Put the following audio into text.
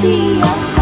see you.